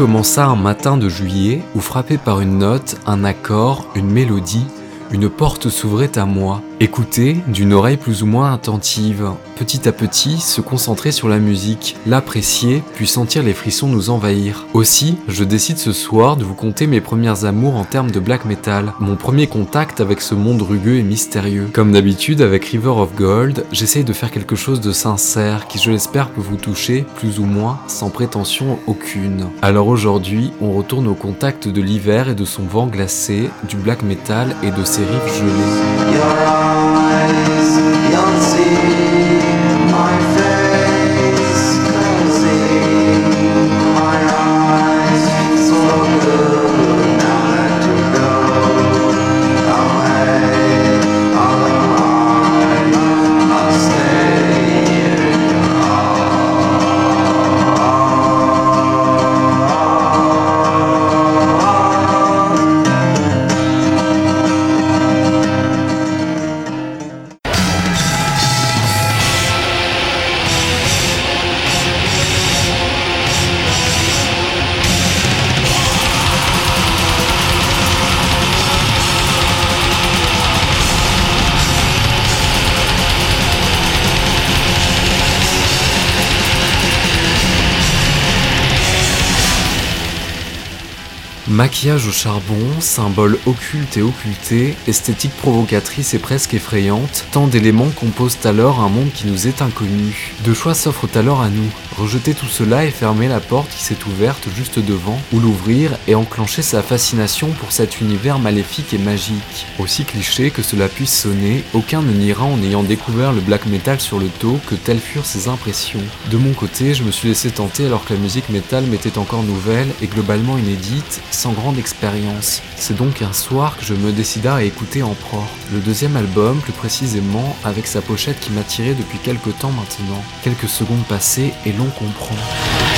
Commença un matin de juillet où frappé par une note, un accord, une mélodie, une porte s'ouvrait à moi. Écouter, d'une oreille plus ou moins attentive, petit à petit se concentrer sur la musique, l'apprécier, puis sentir les frissons nous envahir. Aussi, je décide ce soir de vous conter mes premières amours en termes de black metal, mon premier contact avec ce monde rugueux et mystérieux. Comme d'habitude avec River of Gold, j'essaye de faire quelque chose de sincère qui je l'espère peut vous toucher plus ou moins sans prétention aucune. Alors aujourd'hui, on retourne au contact de l'hiver et de son vent glacé, du black metal et de ses rives gelées. You'll see Maquillage au charbon, symbole occulte et occulté, esthétique provocatrice et presque effrayante, tant d'éléments composent alors un monde qui nous est inconnu. Deux choix s'offrent alors à nous, rejeter tout cela et fermer la porte qui s'est ouverte juste devant, ou l'ouvrir et enclencher sa fascination pour cet univers maléfique et magique. Aussi cliché que cela puisse sonner, aucun ne niera en ayant découvert le black metal sur le taux que telles furent ses impressions. De mon côté, je me suis laissé tenter alors que la musique metal m'était encore nouvelle et globalement inédite, sans grande expérience. C'est donc un soir que je me décida à écouter Emperor, le deuxième album plus précisément avec sa pochette qui m'a tiré depuis quelques temps maintenant. Quelques secondes passées et l'on comprend.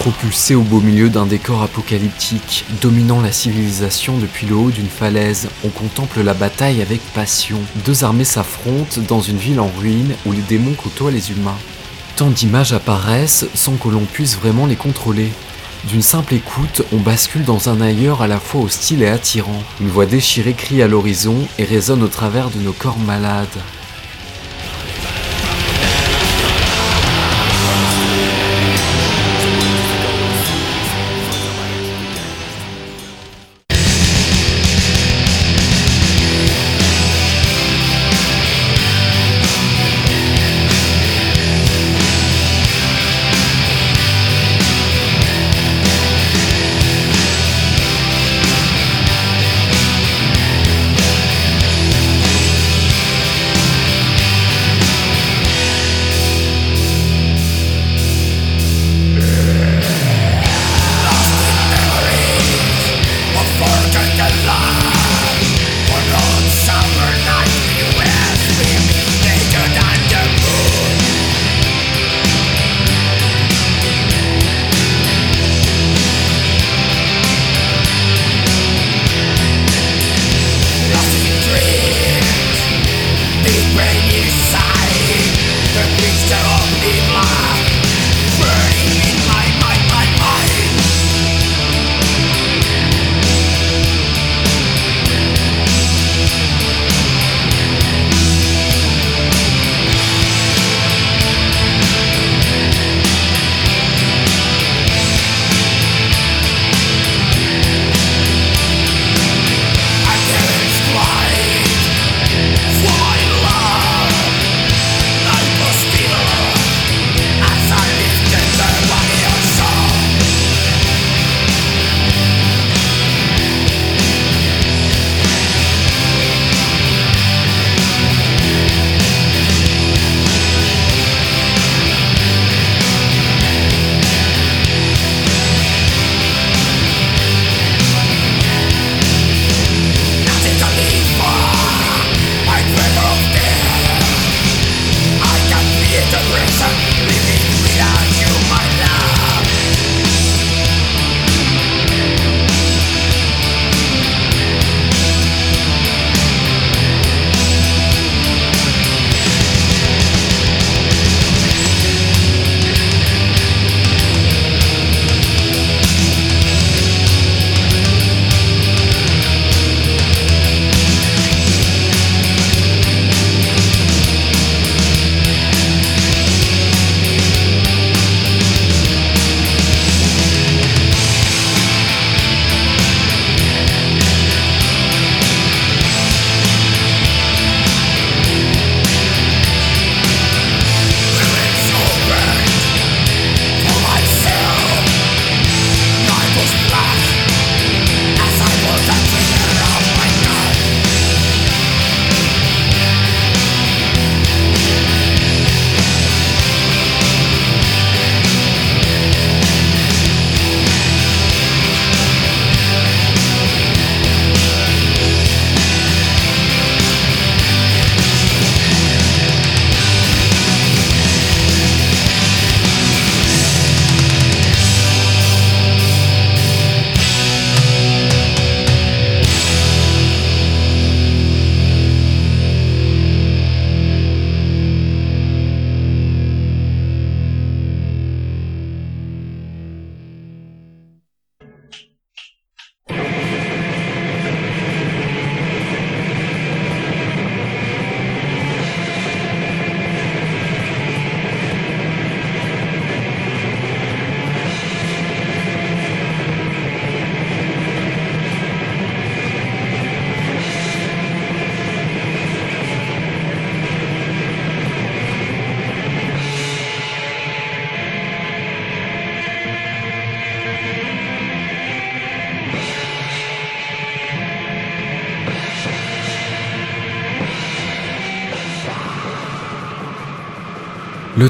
Propulsé au beau milieu d'un décor apocalyptique, dominant la civilisation depuis le haut d'une falaise, on contemple la bataille avec passion. Deux armées s'affrontent dans une ville en ruine où les démons côtoient les humains. Tant d'images apparaissent sans que l'on puisse vraiment les contrôler. D'une simple écoute, on bascule dans un ailleurs à la fois hostile et attirant. Une voix déchirée crie à l'horizon et résonne au travers de nos corps malades.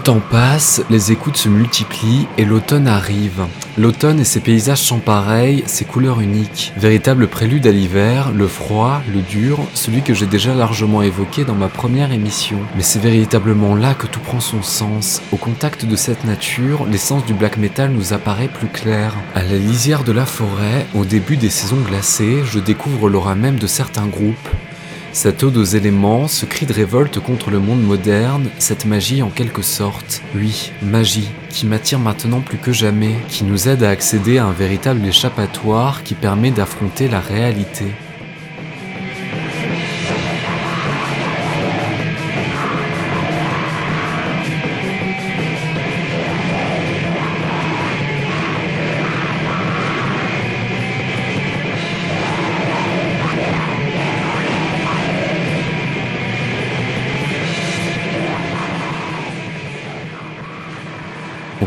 Temps passe, les écoutes se multiplient et l'automne arrive. L'automne et ses paysages sans pareils, ses couleurs uniques. Véritable prélude à l'hiver, le froid, le dur, celui que j'ai déjà largement évoqué dans ma première émission. Mais c'est véritablement là que tout prend son sens. Au contact de cette nature, l'essence du black metal nous apparaît plus claire. À la lisière de la forêt, au début des saisons glacées, je découvre l'aura même de certains groupes. Cette ode aux éléments, ce cri de révolte contre le monde moderne, cette magie en quelque sorte. Oui, magie, qui m'attire maintenant plus que jamais, qui nous aide à accéder à un véritable échappatoire qui permet d'affronter la réalité.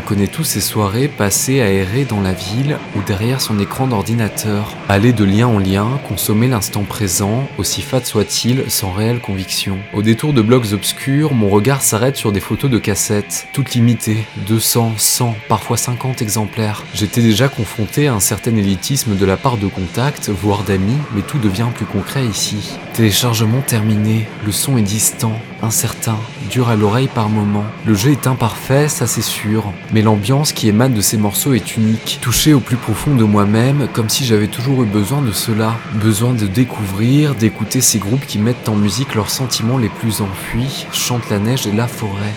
Connaît tous ces soirées passées à errer dans la ville ou derrière son écran d'ordinateur, aller de lien en lien, consommer l'instant présent, aussi fat soit-il, sans réelle conviction. Au détour de blocs obscurs, mon regard s'arrête sur des photos de cassettes, toutes limitées, 200, 100, parfois 50 exemplaires. J'étais déjà confronté à un certain élitisme de la part de contacts, voire d'amis, mais tout devient plus concret ici. Téléchargement terminé, le son est distant, incertain, dur à l'oreille par moments. Le jeu est imparfait, ça c'est sûr, mais l'ambiance qui émane de ces morceaux est unique, touchée au plus profond de moi-même, comme si j'avais toujours eu besoin de cela, besoin de découvrir, d'écouter ces groupes qui mettent en musique leurs sentiments les plus enfuis, chantent la neige et la forêt.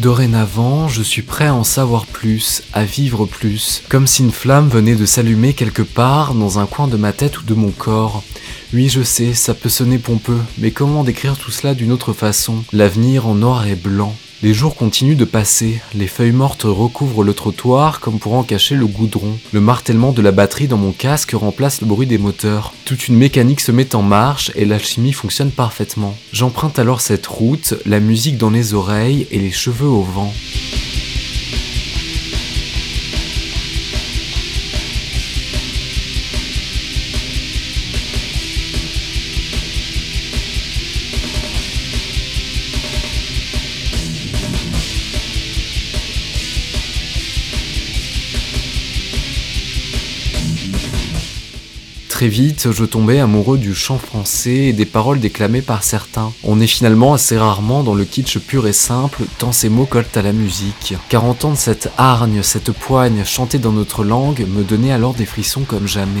Dorénavant, je suis prêt à en savoir plus, à vivre plus, comme si une flamme venait de s'allumer quelque part dans un coin de ma tête ou de mon corps. Oui, je sais, ça peut sonner pompeux, mais comment décrire tout cela d'une autre façon? L'avenir en noir et blanc. Les jours continuent de passer, les feuilles mortes recouvrent le trottoir comme pour en cacher le goudron. Le martèlement de la batterie dans mon casque remplace le bruit des moteurs. Toute une mécanique se met en marche et l'alchimie fonctionne parfaitement. J'emprunte alors cette route, la musique dans les oreilles et les cheveux au vent. Très vite, je tombais amoureux du chant français et des paroles déclamées par certains. On est finalement assez rarement dans le kitsch pur et simple, tant ces mots collent à la musique. Car entendre cette hargne, cette poigne chantée dans notre langue me donnait alors des frissons comme jamais.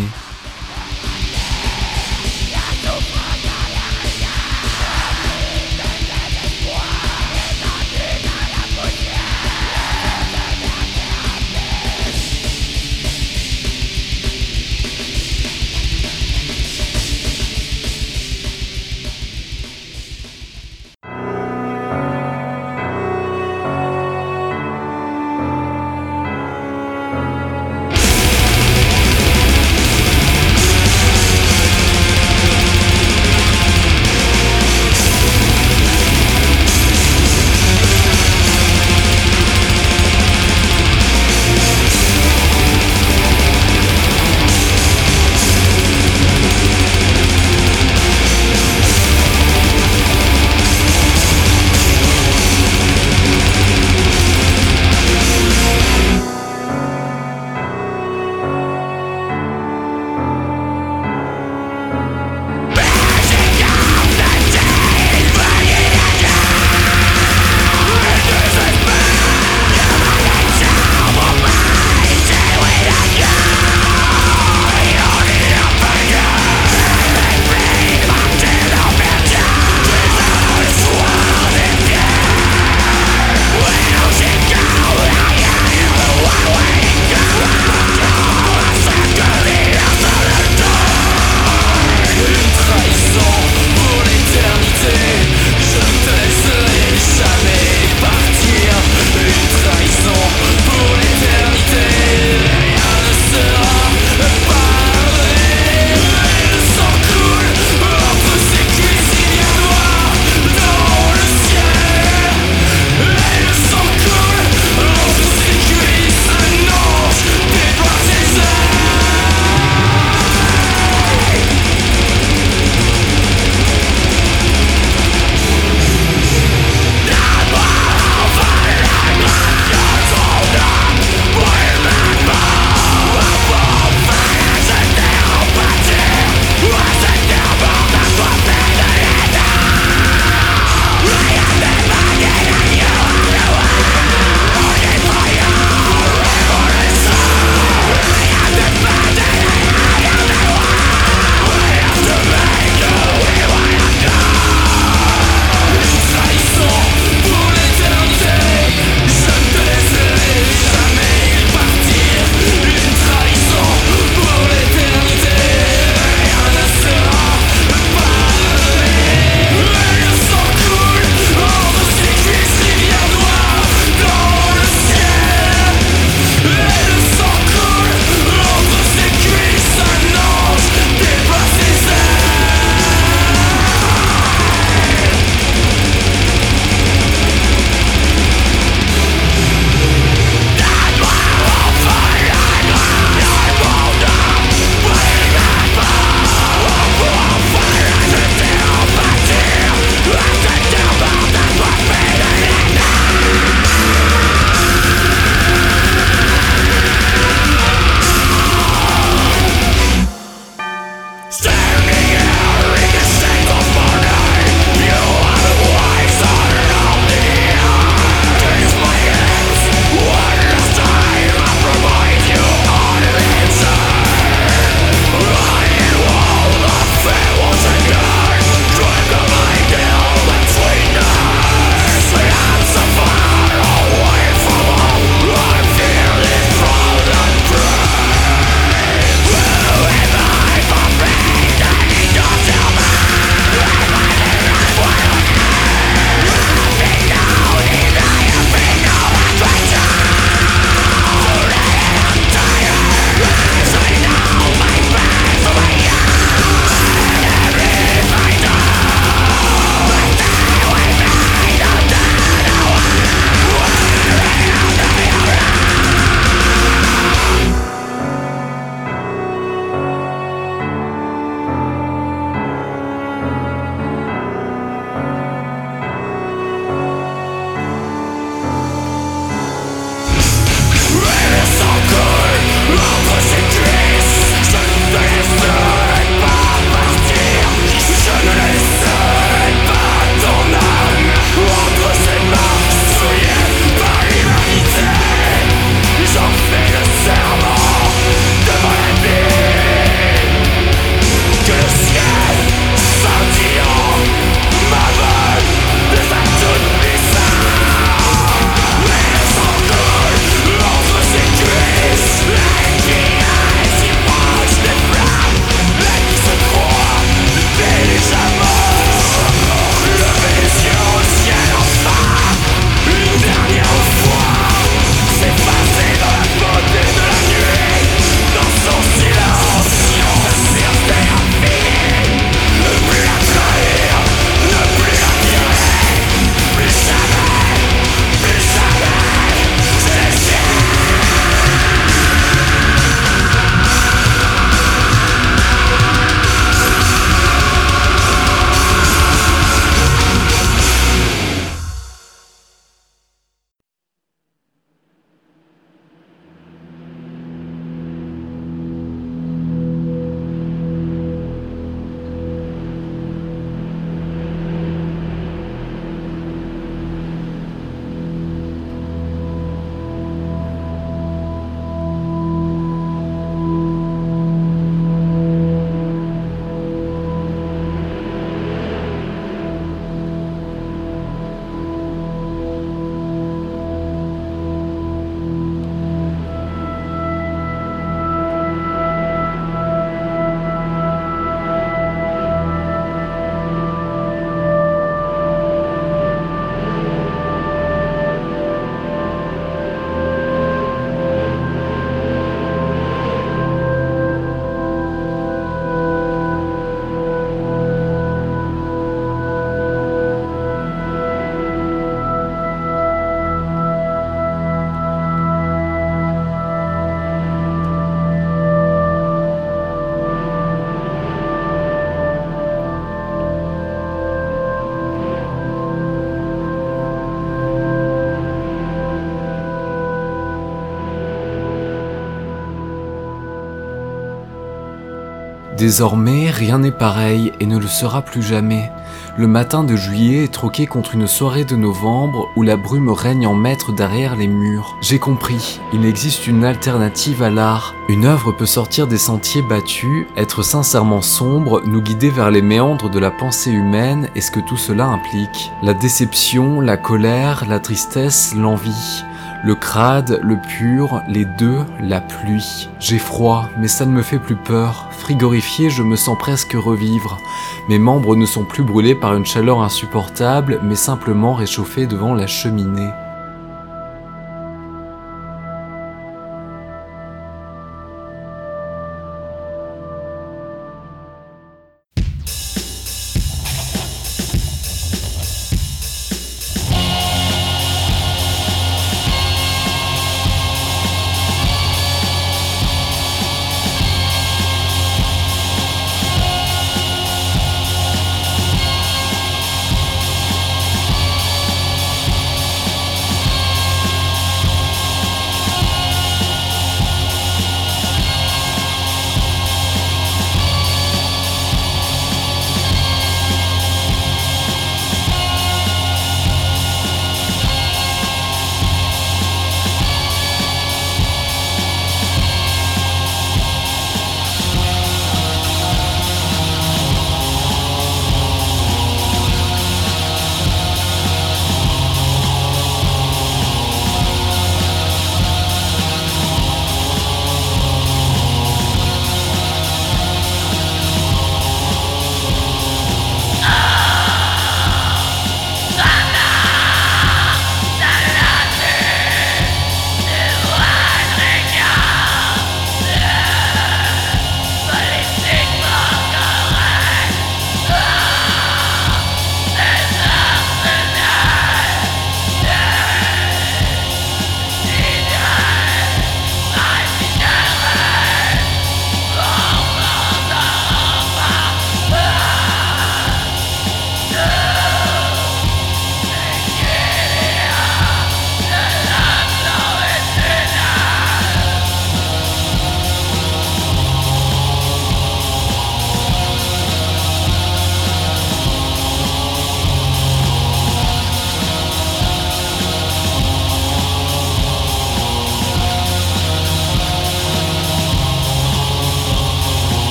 Désormais, rien n'est pareil et ne le sera plus jamais. Le matin de juillet est troqué contre une soirée de novembre où la brume règne en maître derrière les murs. J'ai compris, il existe une alternative à l'art. Une œuvre peut sortir des sentiers battus, être sincèrement sombre, nous guider vers les méandres de la pensée humaine et ce que tout cela implique. La déception, la colère, la tristesse, l'envie. Le crade, le pur, les deux, la pluie. J'ai froid, mais ça ne me fait plus peur. Frigorifié, je me sens presque revivre. Mes membres ne sont plus brûlés par une chaleur insupportable, mais simplement réchauffés devant la cheminée.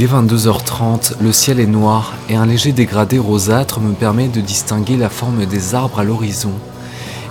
Il est 22h30, le ciel est noir et un léger dégradé rosâtre me permet de distinguer la forme des arbres à l'horizon.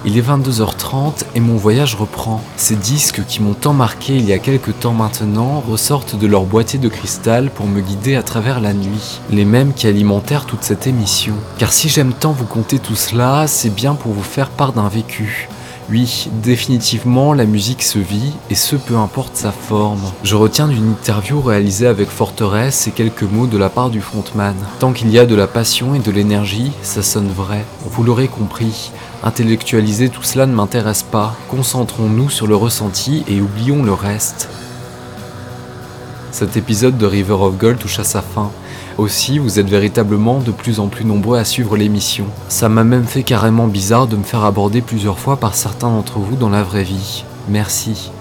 Il est 22h30 et mon voyage reprend. Ces disques qui m'ont tant marqué il y a quelques temps maintenant ressortent de leur boîtier de cristal pour me guider à travers la nuit, les mêmes qui alimentèrent toute cette émission. Car si j'aime tant vous conter tout cela, c'est bien pour vous faire part d'un vécu. Oui, définitivement, la musique se vit, et ce peu importe sa forme. Je retiens d'une interview réalisée avec Forteresse ces quelques mots de la part du frontman. Tant qu'il y a de la passion et de l'énergie, ça sonne vrai. Vous l'aurez compris, intellectualiser tout cela ne m'intéresse pas. Concentrons-nous sur le ressenti et oublions le reste. Cet épisode de River of Gold touche à sa fin. Aussi, vous êtes véritablement de plus en plus nombreux à suivre l'émission. Ça m'a même fait carrément bizarre de me faire aborder plusieurs fois par certains d'entre vous dans la vraie vie. Merci.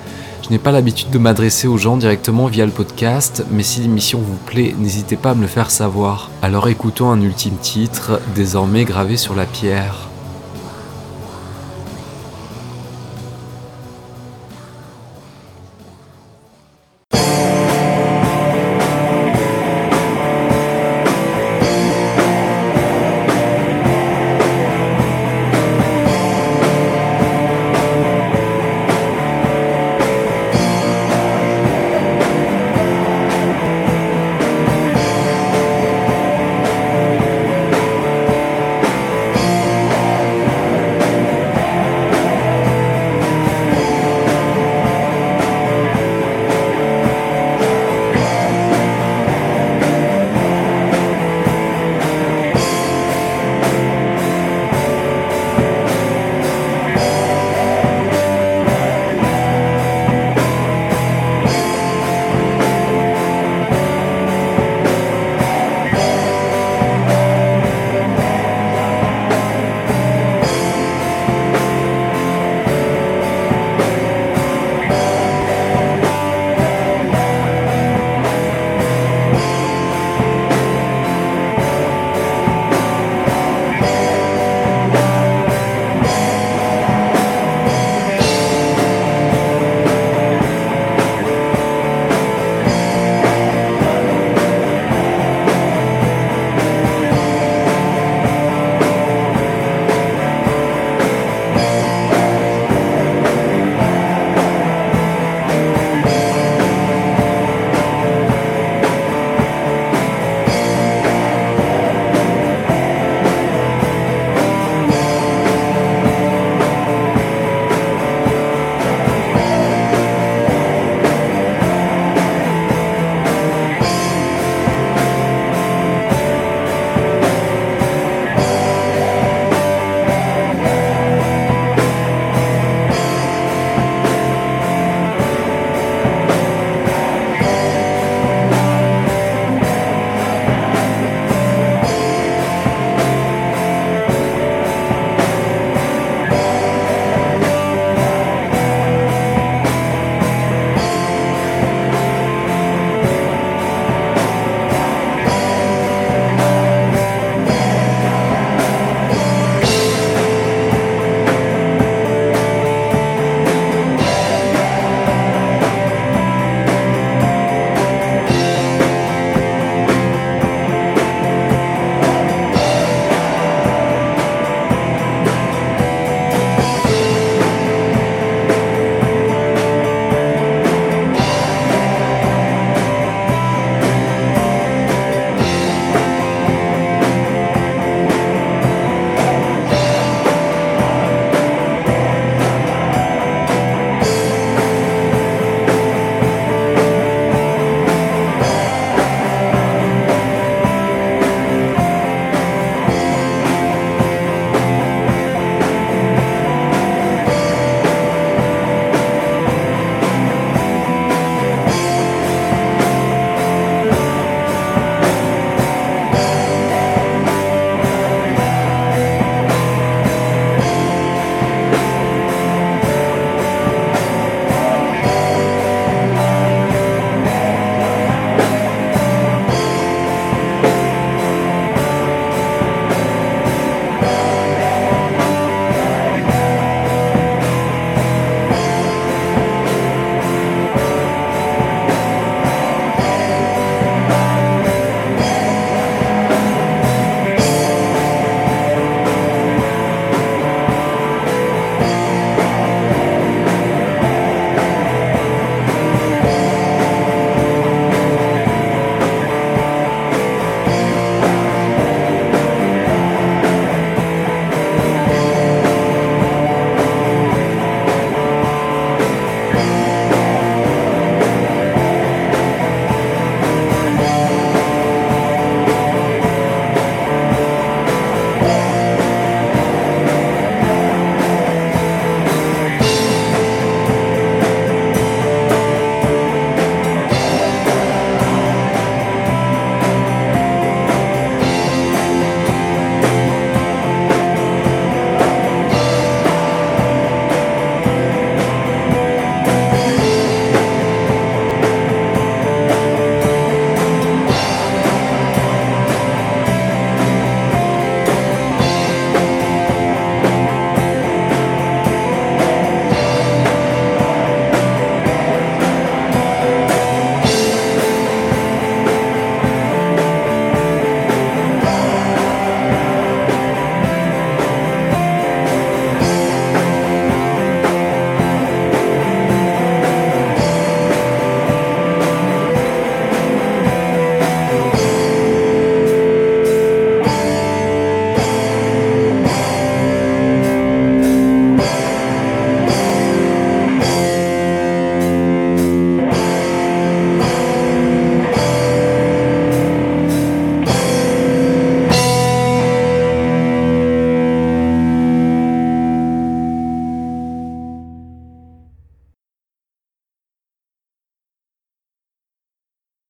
Je n'ai pas l'habitude de m'adresser aux gens directement via le podcast, mais si l'émission vous plaît, n'hésitez pas à me le faire savoir. Alors écoutons un ultime titre, désormais gravé sur la pierre.